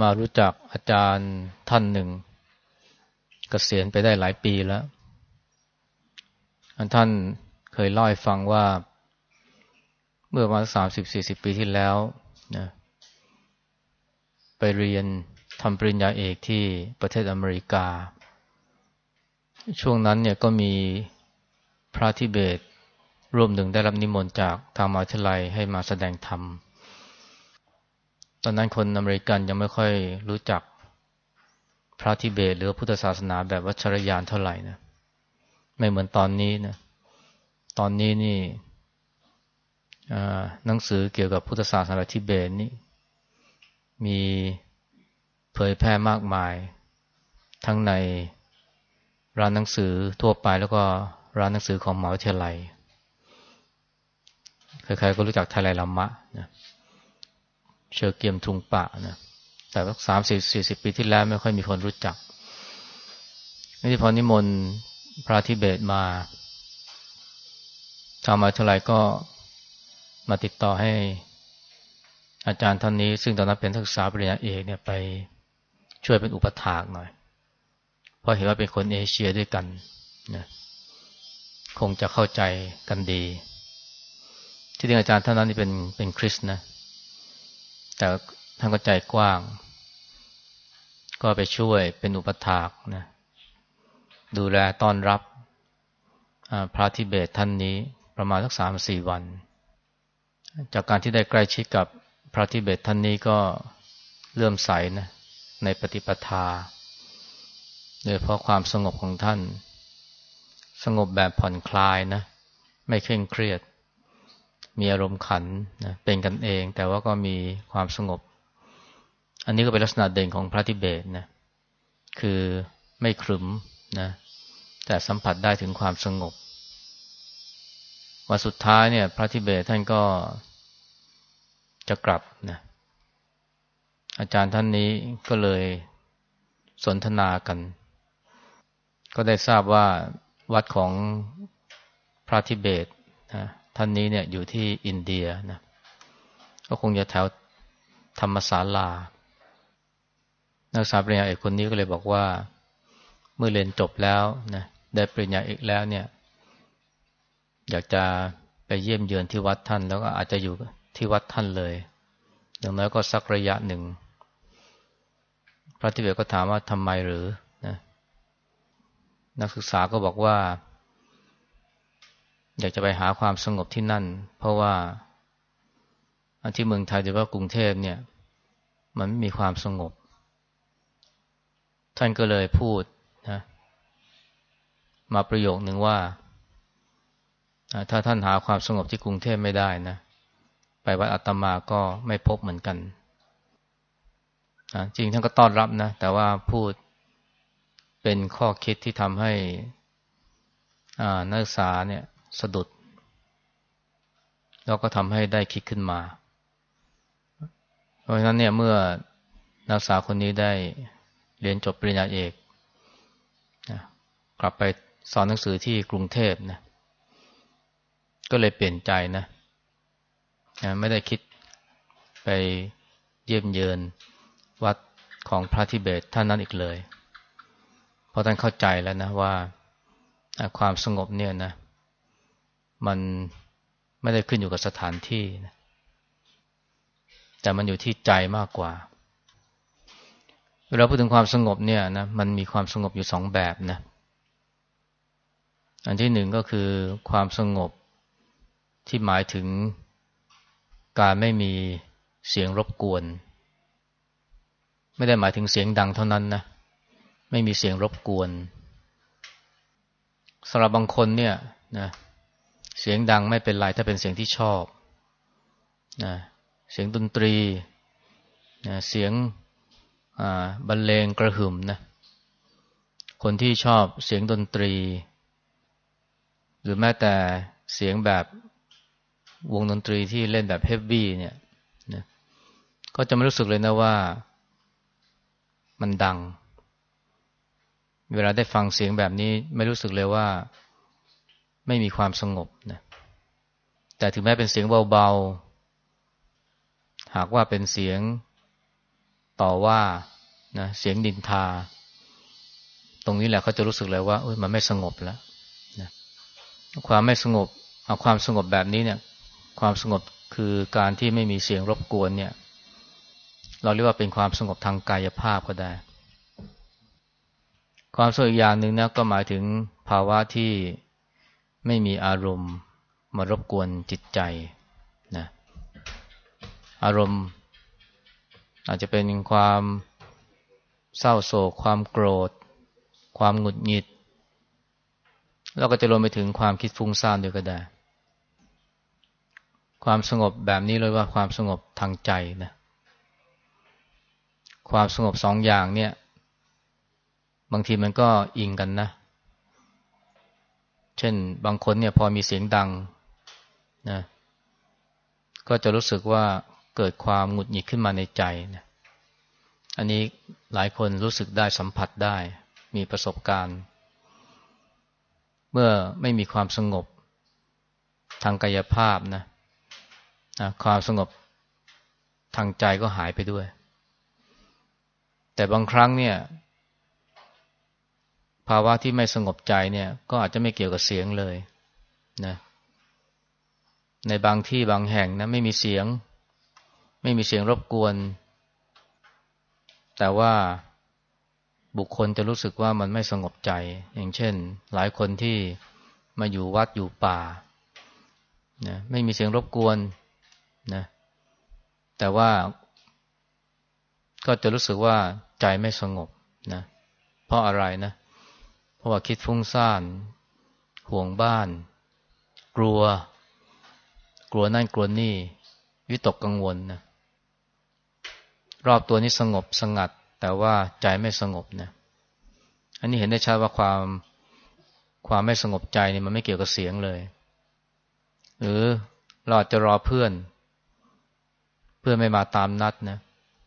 มารู้จักอาจารย์ท่านหนึ่งกเกษียณไปได้หลายปีแล้วอันท่านเคยเล่าให้ฟังว่า เมื่อประมาณสามสิบสี่สิบปีที่แล้วนะไปเรียนทำปริญญาเอกที่ประเทศอเมริกา ช่วงนั้นเนี่ยก็มีพระทิเบตร่วมหนึ่งได้รับนิมนต์จากทางมหาวิทยาลัยให้มาแสดงธรรม ตอนนั้นคนอเมริกันยังไม่ค่อยรู้จักพระทิเบตหรือพุทธศาสนาแบบวัชรยานเท่าไหร่นะไม่เหมือนตอนนี้นะตอนนี้นี่หนังสือเกี่ยวกับพุทธศาสนาทิเบตนี่มีเผยแพร่มากมาย ทั้งในร้านหนังสือทั่วไปแล้วก็ร้านหนังสือของมหาวิทยาลัยใครๆก็รู้จักไทยไรลัมมะนะเเชอเกียมทุงปะนะแต่สักสามสิบสี่สิบปีที่แล้วไม่ค่อยมีคนรู้จักนี่พอนิมนต์พระทิเบตมาทางมาวิทยาลัยก็มาติดต่อให้อาจารย์ท่านนี้ ซึ่งตอนนั้นเป็นนักษาปริญญาเอกเนี่ยไปช่วยเป็นอุปถากหน่อย เพราะเห็นว่าเป็นคนเอเชียด้วยกันนะคงจะเข้าใจกันดี ที่จริงอาจารย์ท่านนั้นนี่เป็นเป็นคริสนะ แต่ท่านก็ใจกว้าง ก็ไปช่วยเป็นอุปถากนะดูแลต้อนรับพระทิเบตท่านนี้ประมาณสักสามสี่วัน จากการที่ได้ใกล้ชิดกับพระทิเบตท่านนี้ก็เลื่อมใสนะในปฏิปทา โดยเพราะความสงบของท่าน สงบแบบผ่อนคลายนะ ไม่เคร่งเครียด มีอารมณ์ขันนะเป็นกันเอง แต่ว่าก็มีความสงบ อันนี้ก็เป็นลักษณะเด่นของพระทิเบตนะคือไม่ขรึมนะแต่สัมผัสได้ถึงความสงบวันสุดท้ายเนี่ย พระทิเบตท่านก็จะกลับนะอาจารย์ท่านนี้ก็เลยสนทนากัน ก็ได้ทราบว่าวัดของพระทิเบตนะ ท่านนี้เนี่ยอยู่ที่อินเดียนะ ก็คงจะแถวธรรมศาลา นักศึกษาปริญญาเอกคนนี้ก็เลยบอกว่า เมื่อเรียนจบแล้วนะได้ปริญญาเอกแล้วเนี่ย อยากจะไปเยี่ยมเยือนที่วัดท่าน แล้วก็อาจจะอยู่ที่วัดท่านเลยอย่างน้อยก็สักระยะหนึ่ง พระทิเบตก็ถามว่าทำไมหรือนะนักศึกษาก็บอกว่า อยากจะไปหาความสงบที่นั่น เพราะว่าที่เมืองไทยหรือว่ากรุงเทพเนี่ย มันไม่มีความสงบ ท่านก็เลยพูดนะมาประโยคหนึ่งว่า ถ้าท่านหาความสงบที่กรุงเทพไม่ได้นะ ไปวัดอัตมาก็ไม่พบเหมือนกันจริงท่านก็ต้อนรับนะ แต่ว่าพูดเป็นข้อคิดที่ทำให้นักศึกษาเนี่ย สะดุด แล้วก็ทำให้ได้คิดขึ้นมา เพราะฉะนั้นเนี่ยเมื่อนักศึกษาคนนี้ได้เรียนจบปริญญาเอกกลับไปสอนหนังสือที่กรุงเทพนะก็เลยเปลี่ยนใจนะไม่ได้คิดไปเยี่ยมเยือนวัดของพระทิเบตท่านนั้นอีกเลย เพราะท่านเข้าใจแล้วนะว่าความสงบเนี่ยนะ มันไม่ได้ขึ้นอยู่กับสถานที่นะแต่มันอยู่ที่ใจมากกว่า เวลาพูดถึงความสงบเนี่ยนะมันมีความสงบอยู่สองแบบนะ อันที่หนึ่งก็คือความสงบที่หมายถึงการไม่มีเสียงรบกวน ไม่ได้หมายถึงเสียงดังเท่านั้นนะ ไม่มีเสียงรบกวนสำหรับบางคนเนี่ยนะเเสียงดังไม่เป็นไรถ้าเป็นเสียงที่ชอบนะเสียงดนตรีนะเสียงบรรเลงกระหึ่มนะคนที่ชอบเสียงดนตรี หรือแม้แต่เสียงแบบวงดนตรีที่เล่นแบบเฮฟวี่เนี่ยนะก็จะไม่รู้สึกเลยนะว่ามันดัง เวลาได้ฟังเสียงแบบนี้ไม่รู้สึกเลยว่า ไม่มีความสงบนะแต่ถึงแม้เป็นเสียงเบาๆ หากว่าเป็นเสียงต่อว่านะเสียงดินทา ตรงนี้แหละเขาจะรู้สึกเลยว่ามันไม่สงบแล้วนะความไม่สงบเอาความสงบแบบนี้เนี่ย ความสงบคือการที่ไม่มีเสียงรบกวนเนี่ย เราเรียกว่าเป็นความสงบทางกายภาพก็ได้ ความสงบอีกอย่างหนึ่งนะก็หมายถึงภาวะที่ ไม่มีอารมณ์มารบกวนจิตใจนะอารมณ์ อาจจะเป็นความเศร้าโศก ความโกรธ ความหงุดหงิด แล้วก็จะรวมไปถึงความคิดฟุ้งซ่านด้วยก็ได้ ความสงบแบบนี้เลยว่าความสงบทางใจนะความสงบสองอย่างเนี่ย บางทีมันก็อิงกันนะเช่น บางคนเนี่ยพอมีเสียงดังนะก็จะรู้สึกว่าเกิดความหงุดหงิดขึ้นมาในใจนะอันนี้หลายคนรู้สึกได้สัมผัสได้ มีประสบการณ์ เมื่อไม่มีความสงบทางกายภาพนะนะความสงบทางใจก็หายไปด้วย แต่บางครั้งเนี่ย ภาวะที่ไม่สงบใจเนี่ย ก็อาจจะไม่เกี่ยวกับเสียงเลยนะในบางที่บางแห่งนะไม่มีเสียง ไม่มีเสียงรบกวน แต่ว่าบุคคลจะรู้สึกว่ามันไม่สงบใจ อย่างเช่น หลายคนที่มาอยู่วัดอยู่ป่านะไม่มีเสียงรบกวนนะแต่ว่าก็จะรู้สึกว่าใจไม่สงบนะเพราะอะไรนะ เพราะว่าคิดฟุ้งซ่าน ห่วงบ้าน กลัว กลัวนั่นกลัวนี่ วิตกกังวลนะรอบตัวนี้สงบสงัด แต่ว่าใจไม่สงบนะอันนี้เห็นได้ชัดว่าความความไม่สงบใจนี่มันไม่เกี่ยวกับเสียงเลย หรือเราอาจจะรอเพื่อน เพื่อนไม่มาตามนัดนะ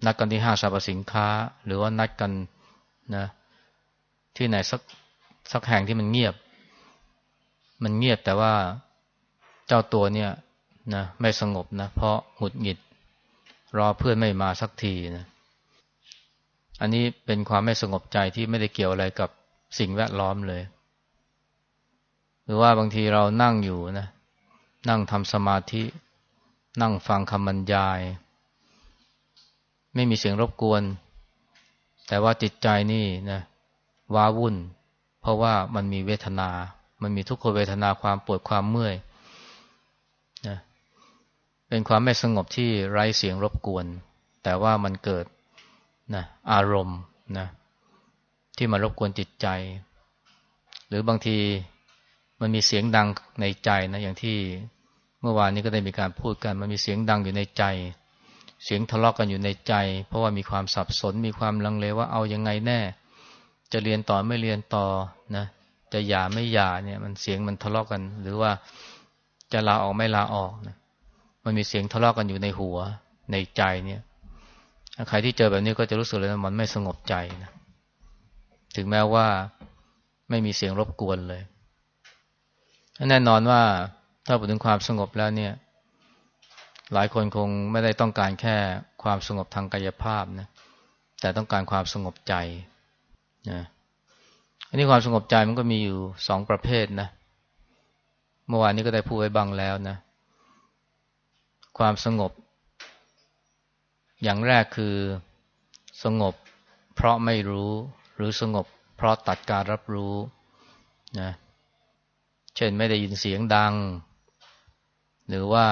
นัดกันที่ห้างสรรพสินค้า หรือว่านัดกันนะ ที่ไหนสัก สักแห่งที่มันเงียบ มันเงียบแต่ว่าเจ้าตัวเนี่ยนะไม่สงบนะ เพราะหงุดหงิด รอเพื่อนไม่มาสักทีนะอันนี้เป็นความไม่สงบใจที่ไม่ได้เกี่ยวอะไรกับสิ่งแวดล้อมเลย หรือว่าบางทีเรานั่งอยู่นะ นั่งทำสมาธิ นั่งฟังคำบรรยาย ไม่มีเสียงรบกวน แต่ว่าจิตใจนี่นะว้าวุ่น เพราะว่ามันมีเวทนา มันมีทุกขเวทนาความปวดความเมื่อยนะเป็นความไม่สงบที่ไร้เสียงรบกวน แต่ว่ามันเกิดนะอารมณ์นะที่มารบกวนจิตใจ หรือบางทีมันมีเสียงดังในใจนะอย่างที่เมื่อวานนี้ก็ได้มีการพูดกัน มันมีเสียงดังอยู่ในใจ เสียงทะเลาะกกันอยู่ในใจ เพราะว่ามีความสับสนมีความลังเลว่าเอายังไงแน่ จะเรียนต่อไม่เรียนต่อนะจะหย่าไม่หย่าเนี่ย มันเสียงมันทะเลาะกกัน หรือว่าจะลาออกไม่ลาออกนะมันมีเสียงทะเลาะกันอยู่ในหัวในใจเนี่ยใครที่เจอแบบนี้ก็จะรู้สึกเลยว่ามันไม่สงบใจนะถึงแม้ว่าไม่มีเสียงรบกวนเลยแน่นอนว่าถ้าพูดถึงความสงบแล้วเนี่ย หลายคนคงไม่ได้ต้องการแค่ความสงบทางกายภาพนะแต่ต้องการความสงบใจ นะอันนี้ความสงบใจมันก็มีอยู่สองประเภทนะ เมื่อวานนี้ก็ได้พูดไว้บ้างแล้วนะ ความสงบ อย่างแรกคือสงบ เพราะไม่รู้หรือสงบ เพราะตัดการรับรู้นะ เช่นไม่ได้ยินเสียงดัง หรือว่า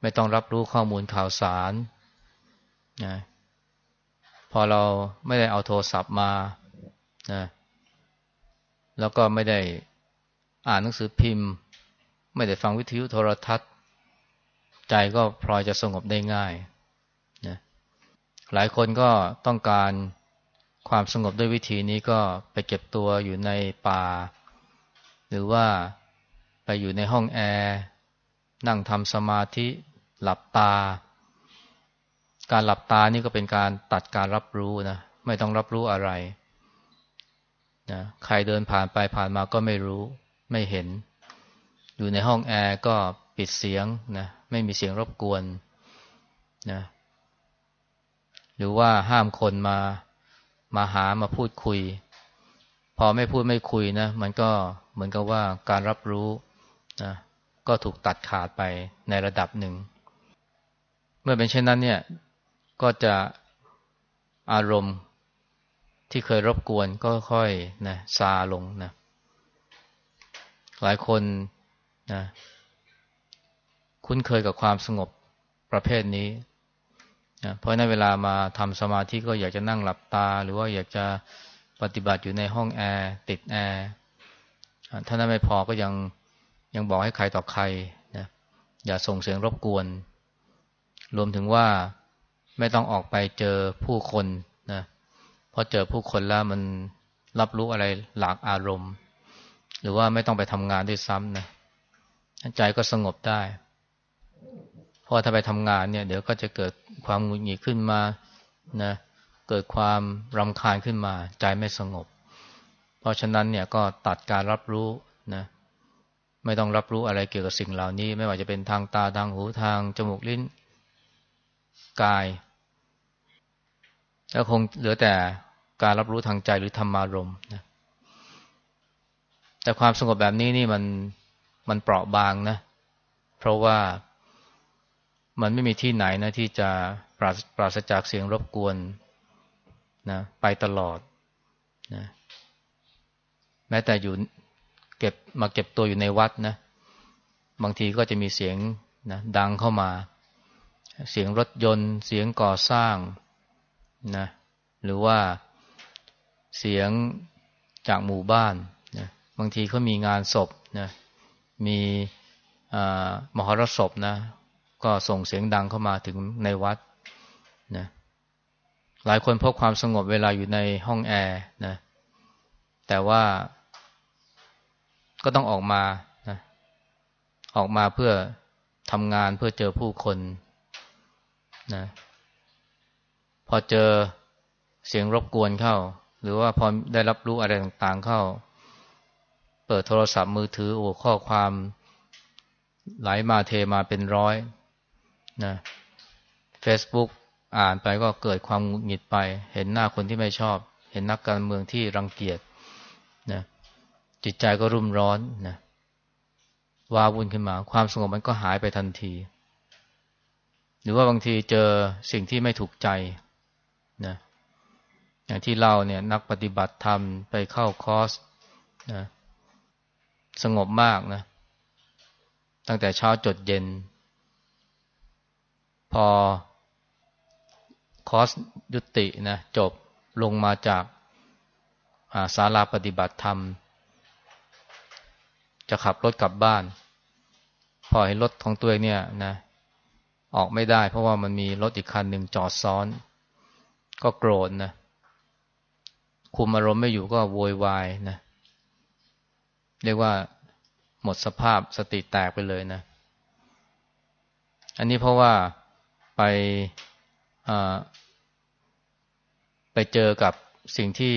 ไม่ต้องรับรู้ข้อมูลข่าวสารนะพอเราไม่ได้เอาโทรศัพท์มา นะแล้วก็ไม่ได้อ่านหนังสือพิมพ์ ไม่ได้ฟังวิทยุโทรทัศน์ ใจก็พลอยจะสงบได้ง่ายนะหลายคนก็ต้องการความสงบด้วยวิธีนี้ก็ไปเก็บตัวอยู่ในป่า หรือว่าไปอยู่ในห้องแอร์นั่งทำสมาธิหลับตา การหลับตานี่ก็เป็นการตัดการรับรู้นะ ไม่ต้องรับรู้อะไร นะใครเดินผ่านไปผ่านมาก็ไม่รู้ ไม่เห็น อยู่ในห้องแอร์ก็ปิดเสียงนะไม่มีเสียงรบกวนนะหรือว่าห้ามคนมามาหามาพูดคุย พอไม่พูดไม่คุยนะมันก็เหมือนกับว่าการรับรู้นะก็ถูกตัดขาดไปในระดับหนึ่ง เมื่อเป็นเช่นนั้นเนี่ยก็จะอารมณ์ ที่เคยรบกวนก็ค่อยนะซาลงนะหลายคนนะคุ้นเคยกับความสงบประเภทนี้นะเพราะในเวลามาทำสมาธิก็อยากจะนั่งหลับตา หรือว่าอยากจะปฏิบัติอยู่ในห้องแอร์ติดแอร์ถ้านั้นไม่พอก็ยังยังบอกให้ใครต่อใครนะอย่าส่งเสียงรบกวน รวมถึงว่าไม่ต้องออกไปเจอผู้คน พอเจอผู้คนแล้วมันรับรู้อะไรหลากอารมณ์ หรือว่าไม่ต้องไปทำงานด้วยซ้ำนะใจก็สงบได้พราะถ้าไปทำงานเนี่ย เดี๋ยวก็จะเกิดความหงุดหงิดขึ้นมานะเกิดความรำคาญขึ้นมา ใจไม่สงบ เพราะฉะนั้นเนี่ยก็ตัดการรับรู้นะไม่ต้องรับรู้อะไรเกี่ยวกับสิ่งเหล่านี้ ไม่ว่าจะเป็นทางตาทางหูทางจมูกลิ้นกายแล้วคงเหลือแต่ การรับรู้ทางใจหรือธรรมารมณ์นะแต่ความสงบแบบนี้นี่มันมันเปราะบางนะ เพราะว่ามันไม่มีที่ไหนนะที่จะปราศปราศจากเสียงรบกวนนะไปตลอดนะแม้แต่อยู่เก็บมาเก็บตัวอยู่ในวัดนะ บางทีก็จะมีเสียงนะดังเข้ามา เสียงรถยนต์ เสียงก่อสร้างนะหรือว่า เสียงจากหมู่บ้านนะบางทีเขามีงานศพนะมีมหรสพนะ ก็ส่งเสียงดังเข้ามาถึงในวัดนะหลายคนพบความสงบเวลาอยู่ในห้องแอร์นะแต่ว่าก็ต้องออกมานะออกมาเพื่อทำงานเพื่อเจอผู้คนนะพอเจอเสียงรบกวนเข้า หรือว่าพอได้รับรู้อะไรต่างๆเข้า เปิดโทรศัพท์มือถือโอ้ข้อความไหลมาเทมาเป็นร้อยนะ Facebook อ่านไปก็เกิดความหงุดหงิดไป เห็นหน้าคนที่ไม่ชอบ เห็นนักการเมืองที่รังเกียจนะจิตใจก็รุ่มร้อนนะวาวุ่นขึ้นมา ความสงบมันก็หายไปทันที หรือว่าบางทีเจอสิ่งที่ไม่ถูกใจนะ อย่างที่เราเนี่ยนักปฏิบัติธรรมไปเข้าคอร์สนะสงบมากนะ ตั้งแต่เช้าจดเย็น พอคอสยุตินะจบลงมาจากาศาลาปฏิบัติธรรม จะขับรถกลับบ้าน พอเห็นรถของตัวเองเนี่ยนะ ออกไม่ได้เพราะว่ามันมีรถอีกคันหนึ่งจอดซ้อน ก็โกรธนะ คุมอารมณ์ไม่อยู่ก็โวยวายนะเรียกว่าหมดสภาพสติแตกไปเลยนะ อันนี้เพราะว่าไปไปเจอกับสิ่งที่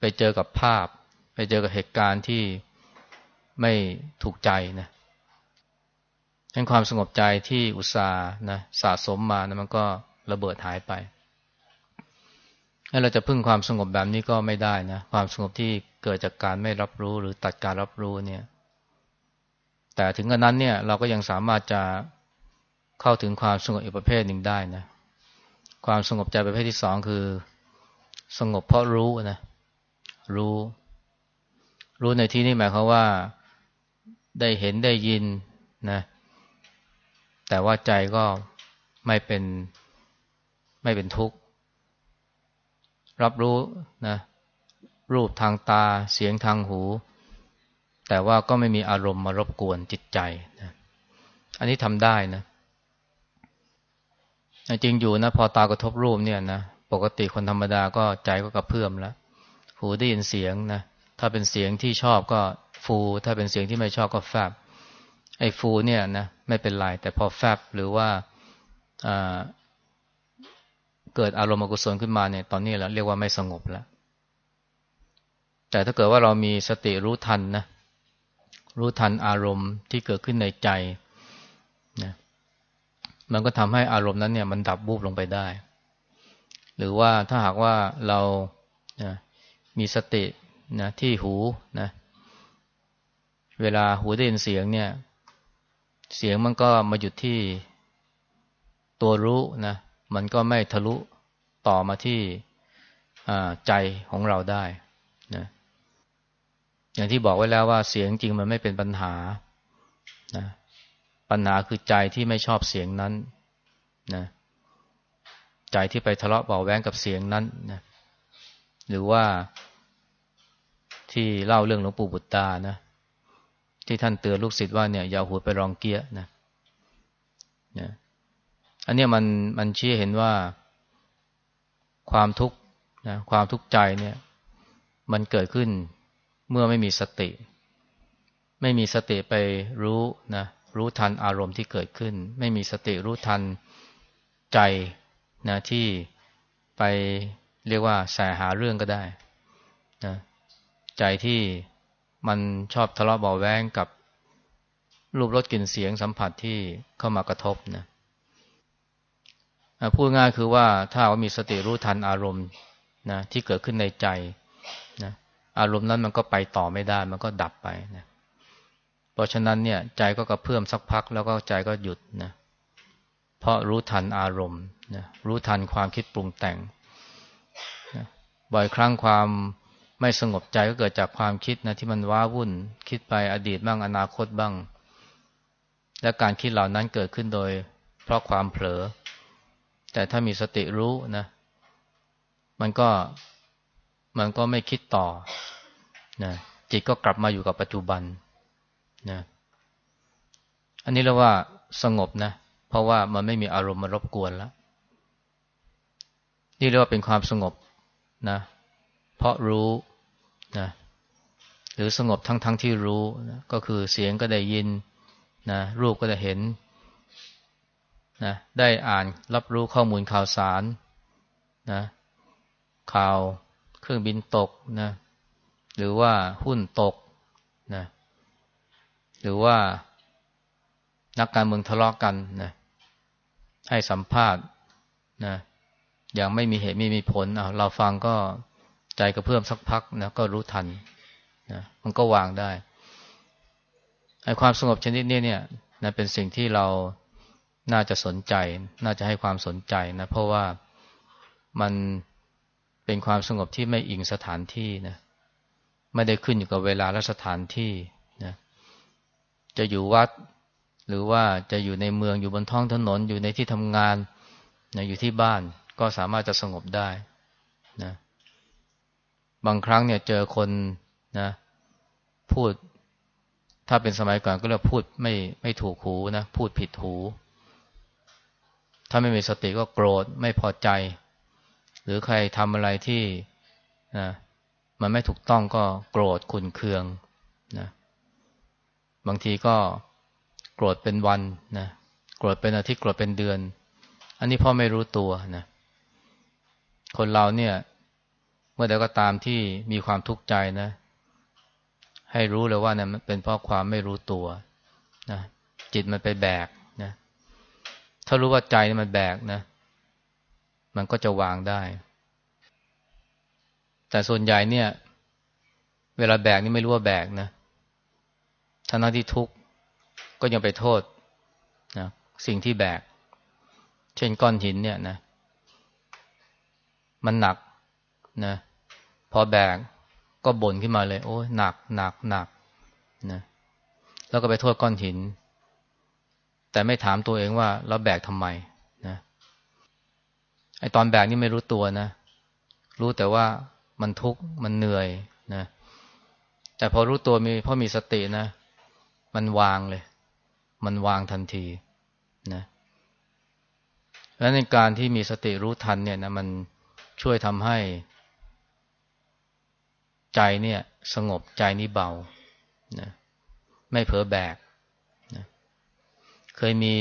ไปเจอกับภาพ ไปเจอกับเหตุการณ์ที่ไม่ถูกใจนะทั้งความสงบใจที่อุตส่าห์นะสะสมมานะมันก็ระเบิดหายไป ถ้าเราจะพึ่งความสงบแบบนี้ก็ไม่ได้นะ ความสงบที่เกิดจากการไม่รับรู้หรือตัดการรับรู้เนี่ย แต่ถึงกระนั้นเนี่ยเราก็ยังสามารถจะเข้าถึงความสงบอีกประเภทหนึ่งได้นะ ความสงบใจประเภทที่สองคือ สงบเพราะรู้นะ รู้ รู้ในที่นี้หมายความว่าได้เห็นได้ยินนะ แต่ว่าใจก็ไม่เป็นไม่เป็นทุกข์ รับรู้นะรูปทางตาเสียงทางหู แต่ว่าก็ไม่มีอารมณ์มารบกวนจิตใจนะอันนี้ทำได้นะจริงอยู่นะพอตากระทบรูปเนี่ยนะปกติคนธรรมดาก็ใจก็กระเพื่อมแล้วหูได้ยินเสียงนะถ้าเป็นเสียงที่ชอบก็ฟู ถ้าเป็นเสียงที่ไม่ชอบก็แฟบไอ้ฟูเนี่ยนะไม่เป็นไรแต่พอแฟบหรือว่า เกิดอารมณ์อกุศลขึ้นมาเนี่ยตอนนี้แล้วเรียกว่าไม่สงบแล้วแต่ถ้าเกิดว่าเรามีสติรู้ทันนะรู้ทันอารมณ์ที่เกิดขึ้นในใจนะมันก็ทำให้อารมณ์นั้นเนี่ยมันดับบูบลงไปได้ หรือว่าถ้าหากว่าเรานะมีสตินะที่หูนะเวลาหูได้ยินเสียงเนี่ย เสียงมันก็มาหยุดที่ตัวรู้นะ มันก็ไม่ทะลุต่อมาที่ใจของเราได้นะอย่างที่บอกไว้แล้วว่าเสียงจริงมันไม่เป็นปัญหานะปัญหาคือใจที่ไม่ชอบเสียงนั้นนะใจที่ไปทะเลาะเบาแว้งกับเสียงนั้นนะหรือว่าที่เล่าเรื่องหลวงปู่บุตตานะที่ท่านเตือนลูกศิษย์ว่าเนี่ยอย่าหัวไปรองเกียนะนะ อันนี้มันมันชี้เห็นว่าความทุกข์นะความทุกข์ใจเนี่ย มันเกิดขึ้นเมื่อไม่มีสติ ไม่มีสติไปรู้นะรู้ทันอารมณ์ที่เกิดขึ้น ไม่มีสติรู้ทันใจนะที่ไปเรียกว่าแสหาเรื่องก็ได้นะใจที่มันชอบทะเลาะเบาแวงกับรูปรสกลิ่นเสียงสัมผัสที่เข้ามากระทบนะ พูดง่ายคือว่าถ้าว่ามีสติรู้ทันอารมณ์นะที่เกิดขึ้นในใจนะอารมณ์นั้นมันก็ไปต่อไม่ได้ มันก็ดับไปนะเพราะฉะนั้นเนี่ย ใจก็กระเพื่อมสักพักแล้วก็ใจก็หยุดนะเพราะรู้ทันอารมณ์นะรู้ทันความคิดปรุงแต่งนะบ่อยครั้งความไม่สงบใจก็เกิดจากความคิดนะที่มันว้าวุ่น คิดไปอดีตบ้างอนาคตบ้าง และการคิดเหล่านั้นเกิดขึ้นโดย เพราะความเผลอ แต่ถ้ามีสติรู้นะ มันก็มันก็ไม่คิดต่อนะจิตก็กลับมาอยู่กับปัจจุบันนะอันนี้เรียกว่าสงบนะ เพราะว่ามันไม่มีอารมณ์มารบกวนแล้ว นี่เรียกว่าเป็นความสงบนะ เพราะรู้นะหรือสงบทั้งทั้งที่รู้นะก็คือเสียงก็ได้ยินนะรูปก็ได้เห็น นะได้อ่านรับรู้ข้อมูลข่าวสารนะข่าวเครื่องบินตกนะหรือว่าหุ้นตกนะหรือว่านักการเมืองทะเลาะกกันนะให้สัมภาษณ์นะอย่างไม่มีเหตุไม่มีผลเราฟังก็ใจกระเพื่อมสักพักนะก็รู้ทันนะมันก็วางได้ไอ้ความสงบชนิดนี้เนี่ยนะเป็นสิ่งที่เรา น่าจะสนใจ น่าจะให้ความสนใจนะ เพราะว่ามันเป็นความสงบที่ไม่อิงสถานที่นะไม่ได้ขึ้นอยู่กับเวลาและสถานที่นะจะอยู่วัด หรือว่าจะอยู่ในเมืองอยู่บนท้องถนน อยู่ในที่ทำงานนะอยู่ที่บ้านก็สามารถจะสงบได้นะบางครั้งเนี่ยเจอคนนะพูด ถ้าเป็นสมัยก่อนก็เรียกพูดไม่ไม่ถูกหูนะ พูดผิดหู ถ้าไม่มีสติก็โกรธไม่พอใจ หรือใครทำอะไรที่นะมันไม่ถูกต้องก็โกรธขุนเคืองนะบางทีก็โกรธเป็นวันนะโกรธเป็นอาทิตย์โกรธเป็นเดือน อันนี้พ่อไม่รู้ตัวนะคนเราเนี่ย เมื่อใดก็ตามที่มีความทุกข์ใจนะ ให้รู้เลยว่าเนี่ยมันเป็นเพราะความไม่รู้ตัวนะจิตมันไปแบก ถ้ารู้ว่าใจมันแบกนะ มันก็จะวางได้ แต่ส่วนใหญ่เนี่ย เวลาแบกนี่ไม่รู้ว่าแบกนะทั้งที่ทุกข์ก็ยังไปโทษนะสิ่งที่แบก เช่นก้อนหินเนี่ยนะ มันหนักนะ พอแบกก็บ่นขึ้นมาเลย โอ้ยหนักหนักหนักนะแล้วก็ไปโทษก้อนหิน แต่ไม่ถามตัวเองว่าเราแบกทำไมนะไอตอนแบกนี่ไม่รู้ตัวนะ รู้แต่ว่ามันทุกข์มันเหนื่อยนะแต่พอรู้ตัวมีพอมีสตินะ มันวางเลย มันวางทันทีนะและในการที่มีสติรู้ทันเนี่ยนะมันช่วยทำให้ ใจเนี่ย สงบใจนี้เบานะไม่เผลอแบก ยมี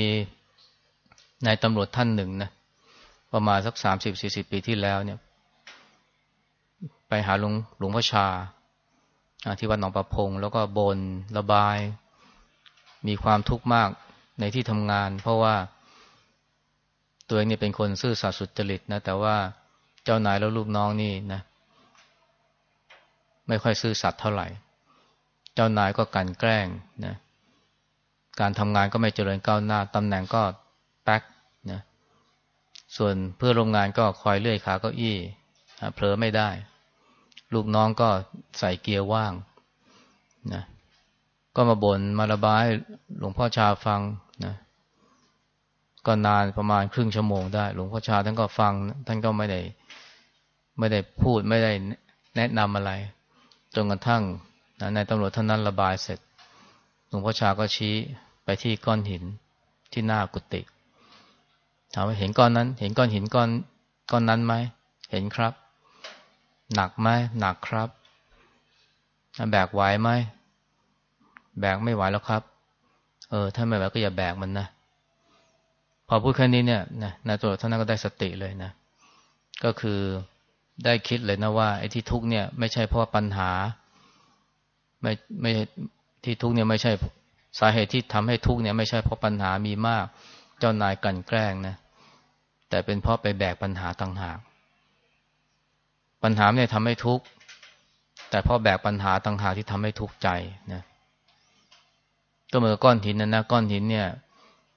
นายตำรวจท่านหนึ่งนะประมาณสักสามสิบสี่สิบปีที่แล้วเนี่ย ไปหาหลวงหลวงพ่อชา ที่วัดหนองประพง แล้วก็บนระบาย มีความทุกข์มากในที่ทำงาน เพราะว่าตัวเองเนี่ยเป็นคนซื่อสัตย์สุจริตนะ แต่ว่าเจ้านายแล้วลูกน้องนี่นะ ไม่ค่อยซื่อสัตย์เท่าไหร่ เจ้านายก็กันแกล้งนะ การทำงานก็ไม่เจริญก้าวหน้าตำแหน่งก็แป๊กนะส่วนเพื่อโรงงานก็คอยเลื่อยขาเก้าอี้เผลอไม่ได้ ลูกน้องก็ใส่เกียร์ว่างนะก็มาบน่นมาระบายหลวงพ่อชาฟังนะก็นานประมาณครึ่งชั่วโมงได้ หลวงพ่อชาท่านก็ฟัง ท่านก็ไม่ได้ ไม่ได้พูดไม่ได้แนะนำอะไร จนกระทั่งนายตำรวจท่านนั้นระบายเสร็จ ลวงพ่อชาก็ชี้ไปที่ก้อนหินที่หน้ากุฏิถามว่าเห็นก้อนนั้น เห็นก้อนหินก้อนก้อนนั้นไหมเห็นครับ หนักไหมหนักครับแบกไหวไหมแบกไม่ไหวแล้วครับ เออ ถ้าไม่ไหวก็อย่าแบกมันนะพอพูดแค่นี้เนี่ยนะนายตำรวจท่านนั้นก็ได้สติเลยนะ ก็คือได้คิดเลยนะว่าไอ้ที่ทุกเนี่ย ไม่ใช่เพราะปัญหา ไม่ไม่ ที่ทุกเนี่ยไม่ใช่สาเหตุที่ทำให้ทุกเนี่ยไม่ใช่เพราะปัญหามีมาก เจ้านายกันแกล้งนะแต่เป็นเพราะไปแบกปัญหาต่างหาก ปัญหาเนี่ยทำให้ทุกข์แต่เพราะแบกปัญหาต่างหากที่ทำให้ทุกข์ใจนะก็เหมือนก้อนหินนะนะก้อนหินเนี่ย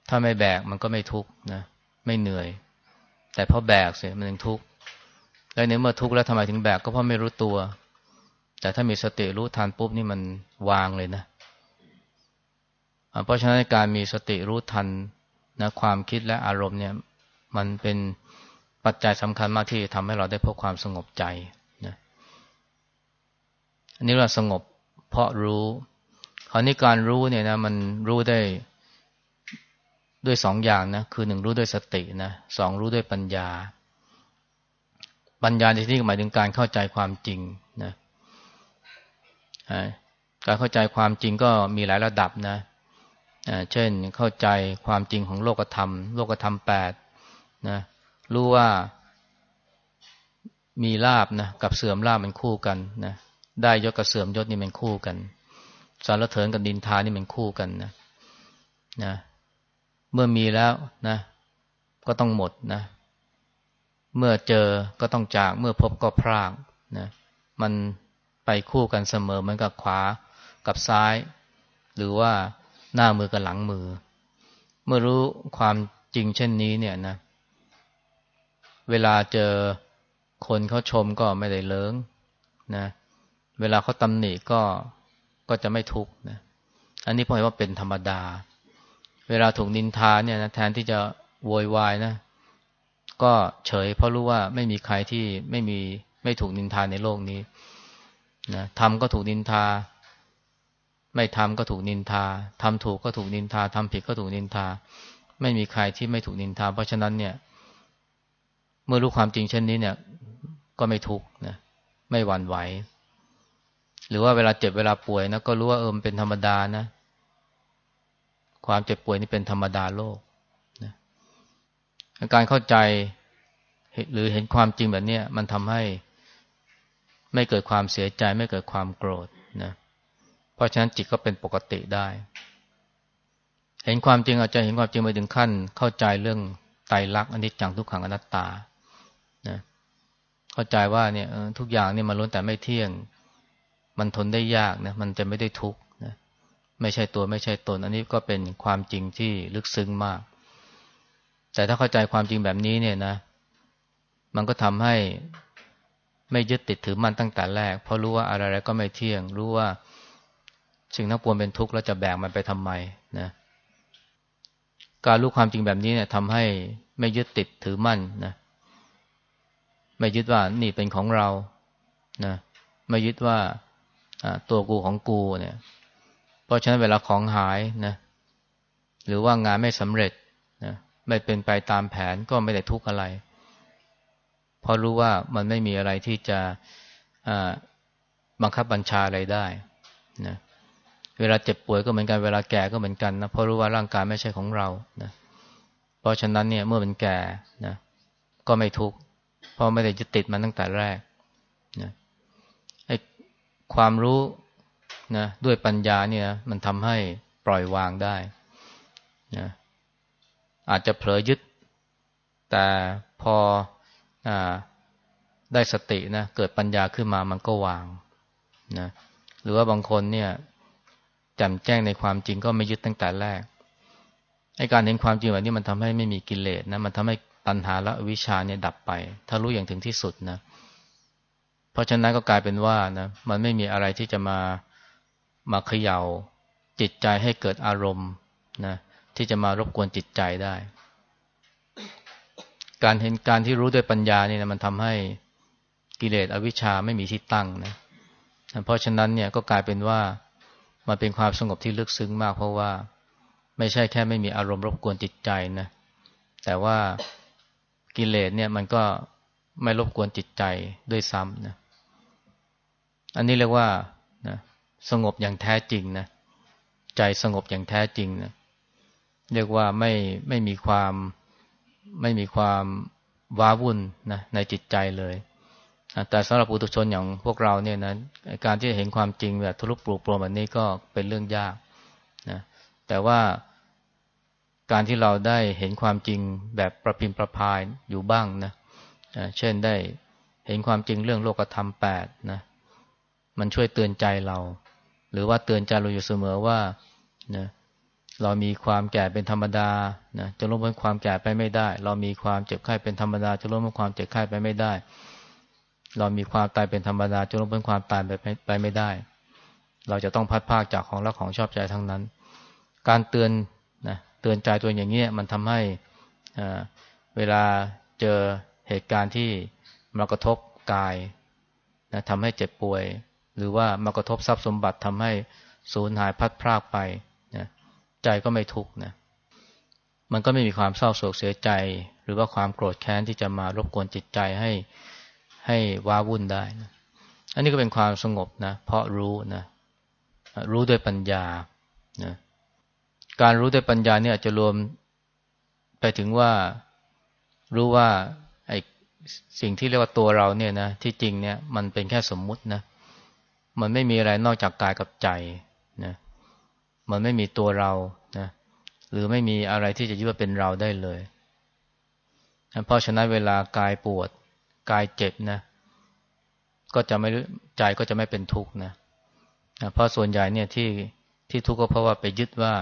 ถ้าไม่แบกมันก็ไม่ทุกข์นะไม่เหนื่อย แต่เพราะแบกเสียมันถึงทุกข์แล้วในเมื่อทุกข์แล้วทำไมถึงแบกก็เพราะไม่รู้ตัว แต่ถ้ามีสติรู้ทันปุ๊บนี่มันวางเลยนะ เพราะฉะนั้นการมีสติรู้ทันนะความคิดและอารมณ์เนี่ยมันเป็นปัจจัยสำคัญมากที่ทำให้เราได้พบความสงบใจนะอันนี้เราสงบเพราะรู้คราวนี้การรู้เนี่ยนะมันรู้ได้ด้วยสองอย่างนะคือหนึ่งรู้ด้วยสตินะสองรู้ด้วยปัญญา ปัญญาในที่นี้หมายถึงการเข้าใจความจริงนะการเข้าใจความจริงก็มีหลายระดับนะเเช่นเข้าใจความจริงของโลกธรรม โลกธรรมแปดนะรู้ว่ามีลาบนะกับเสื่อมลาบมันคู่กันนะได้ยศกับเสื่อมยศนี่มันคู่กัน สารเถินกับดินทานี่มันคู่กันนะนะเมื่อมีแล้วนะ ก็ต้องหมดนะ เมื่อเจอก็ต้องจาก เมื่อพบก็พรากนะมันไปคู่กันเสมอเหมือนกับขวากับซ้าย หรือว่า หน้ามือกับหลังมือ เมื่อรู้ความจริงเช่นนี้เนี่ยนะ เวลาเจอคนเขาชมก็ไม่ได้เลิงนะ เวลาเขาตำหนิก็ก็จะไม่ทุกข์นะ อันนี้ผมเห็นว่าเป็นธรรมดา เวลาถูกนินทาเนี่ยนะแทนที่จะโวยวายนะ ก็เฉยเพราะรู้ว่าไม่มีใครที่ไม่มีไม่ถูกนินทาในโลกนี้นะทำก็ถูกนินทา ไม่ทำก็ถูกนินทาทำถูกก็ถูกนินทาทำผิดก็ถูกนินทา ไม่มีใครที่ไม่ถูกนินทา เพราะฉะนั้นเนี่ย เมื่อรู้ความจริงเช่นนี้เนี่ย ก็ไม่ทุกข์นะไม่หวั่นไหว หรือว่าเวลาเจ็บเวลาป่วยนะก็รู้ว่าเออมเป็นธรรมดานะ ความเจ็บป่วยนี่เป็นธรรมดาโลกนะการเข้าใจหรือเห็นความจริงแบบนี้มันทำให้ไม่เกิดความเสียใจไม่เกิดความโกรธนะ เพราะฉะนั้นจิตก็เป็นปกติได้ เห็นความจริงอาจจะเห็นความจริงไปถึงขั้น เข้าใจเรื่องไตรลักษณ์อนิจจังทุกขังอนัตตานะเข้าใจว่าเนี่ยทุกอย่างเนี่ยมันล้วนแต่ไม่เที่ยง มันทนได้ยากนะมันจะไม่ได้ทุกข์นะไม่ใช่ตัวไม่ใช่ตน อันนี้ก็เป็นความจริงที่ลึกซึ้งมาก แต่ถ้าเข้าใจความจริงแบบนี้เนี่ยนะ มันก็ทำให้ไม่ยึดติดถือมันตั้งแต่แรก เพราะรู้ว่าอะไรๆก็ไม่เที่ยง รู้ว่า สิ่งทั้งปวงเป็นทุกข์แล้วจะแบกมันไปทำไมนะการรู้ความจริงแบบนี้เนี่ยทำให้ไม่ยึดติดถือมั่นนะไม่ยึดว่านี่เป็นของเรานะไม่ยึดว่าตัวกูของกูเนี่ย เพราะฉะนั้นเวลาของหายนะหรือว่างานไม่สำเร็จนะไม่เป็นไปตามแผนก็ไม่ได้ทุกข์อะไร เพราะรู้ว่ามันไม่มีอะไรที่จะบังคับบัญชาอะไรได้นะ เวลาเจ็บป่วยก็เหมือนกันเวลาแก่ก็เหมือนกันนะเพราะรู้ว่าร่างกายไม่ใช่ของเรานะเพราะฉะนั้นเนี่ยเมื่อเป็นแก่นะก็ไม่ทุกข์เพราะไม่ได้จะติดมันตั้งแต่แรกนะไอ้ความรู้นะด้วยปัญญาเนี่ยมันทำให้ปล่อยวางได้นะอาจจะเผลอยึด แต่พออได้สตินะเกิดปัญญาขึ้นมามันก็วางนะหรือว่าบางคนเนี่ย แจ่มแจ้งในความจริงก็ไม่ยึดตั้งแต่แรกไอ้การเห็นความจริงแบบนี้มันทำให้ไม่มีกิเลสนะมันทำให้ตัณหาและวิชาเนี่ยดับไป ถ้ารู้อย่างถึงที่สุดนะเพราะฉะนั้นก็กลายเป็นว่านะมันไม่มีอะไรที่จะมามาเขย่าจิตใจให้เกิดอารมณ์นะที่จะมารบกวนจิตใจได้ การเห็นการที่รู้ด้วยปัญญานี่นะมันทำให้กิเลสอวิชชาไม่มีที่ตั้งนะเพราะฉะนั้นเนี่ยก็กลายเป็นว่า มันเป็นความสงบที่ลึกซึ้งมาก เพราะว่าไม่ใช่แค่ไม่มีอารมณ์รบกวนจิตใจนะแต่ว่ากิเลสเนี่ยมันก็ไม่รบกวนจิตใจด้วยซ้ำนะอันนี้เรียกว่านะสงบอย่างแท้จริงนะใจสงบอย่างแท้จริงนะเรียกว่าไม่ไม่มีความไม่มีความว้าวุ่นนะในจิตใจเลย แต่สำหรับปุถุชนอย่างพวกเราเนี่ยนะการที่จะเห็นความจริงแบบทะลุปลุกปลงแบบนี้ก็เป็นเรื่องยากนะแต่ว่าการที่เราได้เห็นความจริงแบบประพิมประพายอยู่บ้างนะเช่นได้เห็นความจริงเรื่องโลกธรรมแปดนะมันช่วยเตือนใจเรา หรือว่าเตือนใจเราอยู่เสมอว่านะเรามีความแก่เป็นธรรมดานะจะล้มพ้นความแก่ไปไม่ได้ เรามีความเจ็บไข้เป็นธรรมดา จะล้มพ้นความเจ็บไข้ไปไม่ได้ เรามีความตายเป็นธรรมดาจะล้มพ้นความตายไปไปไม่ได้ เราจะต้องพัดภาคจากของรักของชอบใจทั้งนั้น การเตือนนะเตือนใจตัวอย่างนี้มันทำให้เวลาเจอเหตุการณ์ที่มากระทบกายนะทำให้เจ็บป่วย หรือว่ามากระทบทรัพย์สมบัติทำให้สูญหายพัดพรากไปนะใจก็ไม่ทุกข์นะมันก็ไม่มีความเศร้าโศกเสียใจ หรือว่าความโกรธแค้นที่จะมารบกวนจิตใจให้ ให้ว้าวุ่นได้นะอันนี้ก็เป็นความสงบนะ เพราะรู้นะ รู้ด้วยปัญญานะการรู้ด้วยปัญญาเนี่ยจะรวมไปถึงว่ารู้ว่าไอสิ่งที่เรียกว่าตัวเราเนี่ยนะที่จริงเนี่ยมันเป็นแค่สมมุตินะ มันไม่มีอะไรนอกจากกายกับใจนะมันไม่มีตัวเรานะหรือไม่มีอะไรที่จะยึดว่าเป็นเราได้เลย เพราะฉะนั้นเวลากายปวด กายเจ็บนะก็จะไม่ใจก็จะไม่เป็นทุกข์นะเพราะส่วนใหญ่เนี่ยที่ที่ทุกข์ก็เพราะว่าไปยึดว่า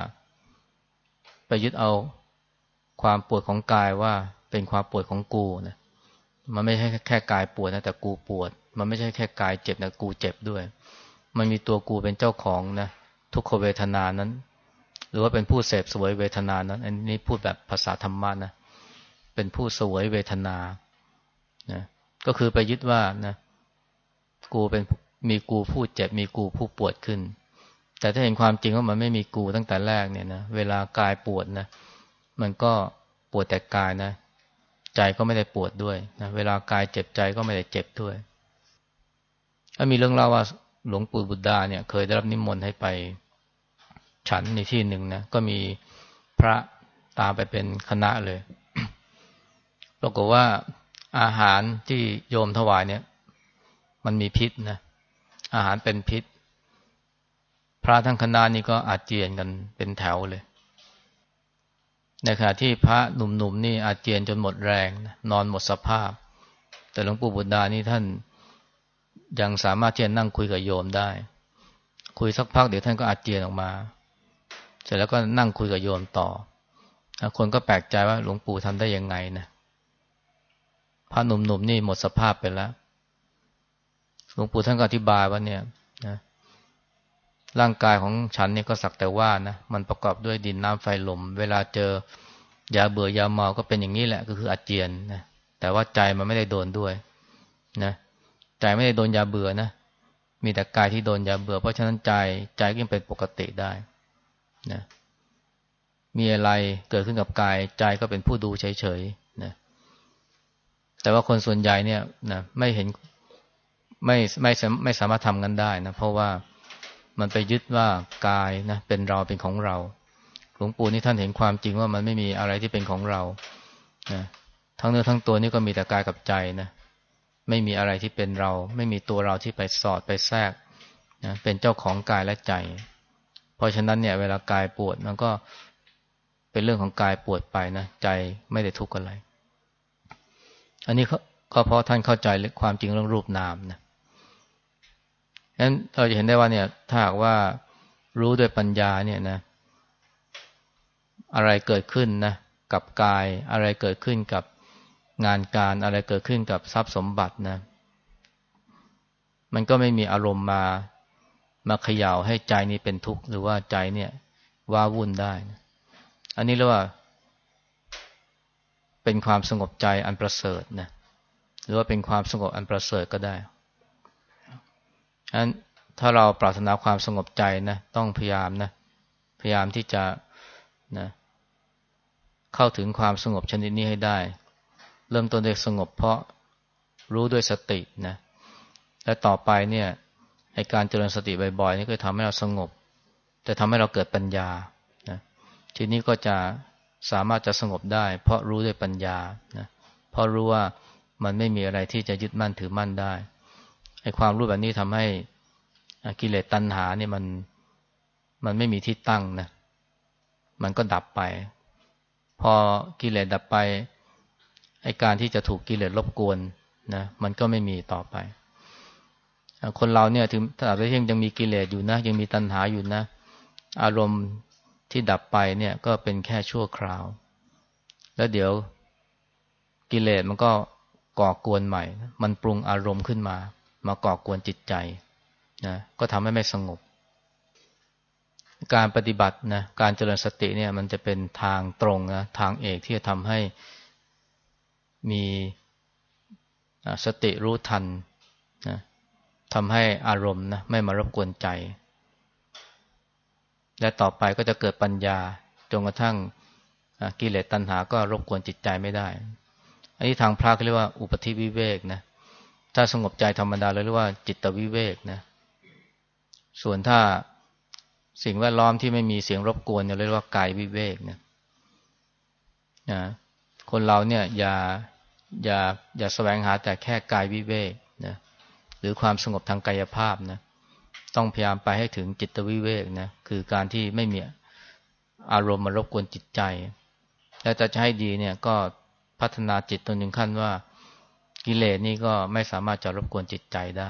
ไปยึดเอาความปวดของกายว่าเป็นความปวดของกูนะมันไม่ใช่แค่กายปวดนะแต่กูปวด มันไม่ใช่แค่กายเจ็บนะกูเจ็บด้วย มันมีตัวกูเป็นเจ้าของนะทุกขเวทนานั้น หรือว่าเป็นผู้เสพสวยเวทนานั้น อันนี้พูดแบบภาษาธรรมะนะเป็นผู้สวยเวทนานะ ก็คือไปยึดว่านะกูเป็นมีกูผู้เจ็บ มีกูผู้ปวดขึ้น แต่ถ้าเห็นความจริงว่ามันไม่มีกูตั้งแต่แรกเนี่ยนะเวลากายปวดนะมันก็ปวดแต่กายนะ ใจก็ไม่ได้ปวดด้วยนะเวลากายเจ็บใจก็ไม่ได้เจ็บด้วยถ้ามีเรื่องเล่าว่าหลวงปู่บุตรดาเนี่ย เคยได้รับนิมนต์ให้ไปฉันในที่หนึ่งนะก็มีพระตามไปเป็นคณะเลยปรากฏว่า อาหารที่โยมถวายเนี่ย มันมีพิษนะอาหารเป็นพิษ พระทั้งคณะนี่ก็อาเจียนกันเป็นแถวเลย ในขณะที่พระหนุ่มๆนี่อาเจียนจนหมดแรงนอนหมดสภาพ แต่หลวงปู่บุตรดานี่ท่านยังสามารถที่จะนั่งคุยกับโยมได้ คุยสักพักเดี๋ยวท่านก็อาเจียนออกมา เสร็จแล้วก็นั่งคุยกับโยมต่อคนก็แปลกใจว่าหลวงปู่ทำได้ยังไงนะ พระหนุ่มๆนี่หมดสภาพไปแล้วหลวงปู่ท่านก็อธิบายว่าเนี่ยนะร่างกายของฉันเนี่ยก็สักแต่ว่านะมันประกอบด้วยดินน้ำไฟลม เวลาเจอยาเบื่อยาเมาก็เป็นอย่างนี้แหละ ก็คืออาเจียนนะแต่ว่าใจมันไม่ได้โดนด้วยนะใจไม่ได้โดนยาเบื่อนะมีแต่กายที่โดนยาเบื่อ เพราะฉะนั้นใจใจก็ยังเป็นปกติได้นะมีอะไรเกิดขึ้นกับกายใจก็เป็นผู้ดูเฉยๆนะ แต่ว่าคนส่วนใหญ่เนี่ยนะไม่เห็นไม่ไม่ไม่สามารถทำกันได้นะเพราะว่ามันไปยึดว่ากายนะเป็นเราเป็นของเรา หลวงปู่นี่ท่านเห็นความจริงว่ามันไม่มีอะไรที่เป็นของเรานะทั้งเนื้อทั้งตัวนี่ก็มีแต่กายกับใจนะไม่มีอะไรที่เป็นเรา ไม่มีตัวเราที่ไปสอดไปแทรกนะเป็นเจ้าของกายและใจ เพราะฉะนั้นเนี่ย เวลากายปวดมันก็เป็นเรื่องของกายปวดไปนะใจไม่ได้ทุกข์อะไร อันนี้เขาก็เพราะท่านเข้าใจความจริงเรื่องรูปนามนะงั้นเราจะเห็นได้ว่าเนี่ยถ้าหากว่ารู้ด้วยปัญญาเนี่ยนะ อะไรเกิดขึ้นนะกับกายอะไรเกิดขึ้นกับงานการอะไรเกิดขึ้นกับทรัพย์สมบัตินะ มันก็ไม่มีอารมณ์มามาเขย่าให้ใจนี้เป็นทุกข์หรือว่าใจเนี่ยว้าวุ่นได้นะอันนี้เรียกว่า เป็นความสงบใจอันประเสริฐนะหรือว่าเป็นความสงบอันประเสริฐก็ได้ฉะนั้นถ้าเราปรารถนาความสงบใจนะต้องพยายามนะพยายามที่จะนะเข้าถึงความสงบชนิดนี้ให้ได้ เริ่มต้นด้วยสงบเพราะรู้ด้วยสตินะและต่อไปเนี่ยในการเจริญสติบ่อยๆนี่ก็ทำให้เราสงบ จะทำให้เราเกิดปัญญานะทีนี้ก็จะ สามารถจะสงบได้ เพราะรู้ด้วยปัญญานะเพราะรู้ว่ามันไม่มีอะไรที่จะยึดมั่นถือมั่นได้ไอ้ความรู้แบบนี้ทำให้กิเลสตัณหาเนี่ยมันมันไม่มีที่ตั้งนะมันก็ดับไป พอกิเลสดับไปไอ้การที่จะถูกกิเลสรบกวนนะมันก็ไม่มีต่อไปคนเราเนี่ยถึงถ้าเรายังยังมีกิเลสอยู่นะ ยังมีตัณหาอยู่นะ อารมณ์ ที่ดับไปเนี่ยก็เป็นแค่ชั่วคราว แล้วเดี๋ยวกิเลสมันก็ก่อกวนใหม่ มันปรุงอารมณ์ขึ้นมา มาก่อกวนจิตใจนะก็ทำให้ไม่สงบ การปฏิบัตินะการเจริญสติเนี่ยมันจะเป็นทางตรงนะทางเอกที่จะทำให้มีสติรู้ทันนะทำให้อารมณ์นะไม่มารบกวนใจ และต่อไปก็จะเกิดปัญญาจนกระทั่งกิเลสตัณหาก็รบกวนจิตใจไม่ได้ อันนี้ทางพระเรียกว่าอุปธิวิเวกนะ ถ้าสงบใจธรรมดาเรียกว่าจิตวิเวกนะ ส่วนถ้าสิ่งแวดล้อมที่ไม่มีเสียงรบกวนเรียกว่ากายวิเวกนะนะคนเราเนี่ยอย่าอย่าอย่าแสวงหาแต่แค่กายวิเวกนะหรือความสงบทางกายภาพนะ ต้องพยายามไปให้ถึงจิตวิเวกนะคือการที่ไม่มีอารมณ์มารบกวนจิตใจ แล้วจะให้ดีเนี่ยก็พัฒนาจิตตนถึงขั้นว่ากิเลสนี่ก็ไม่สามารถจะรบกวนจิตใจได้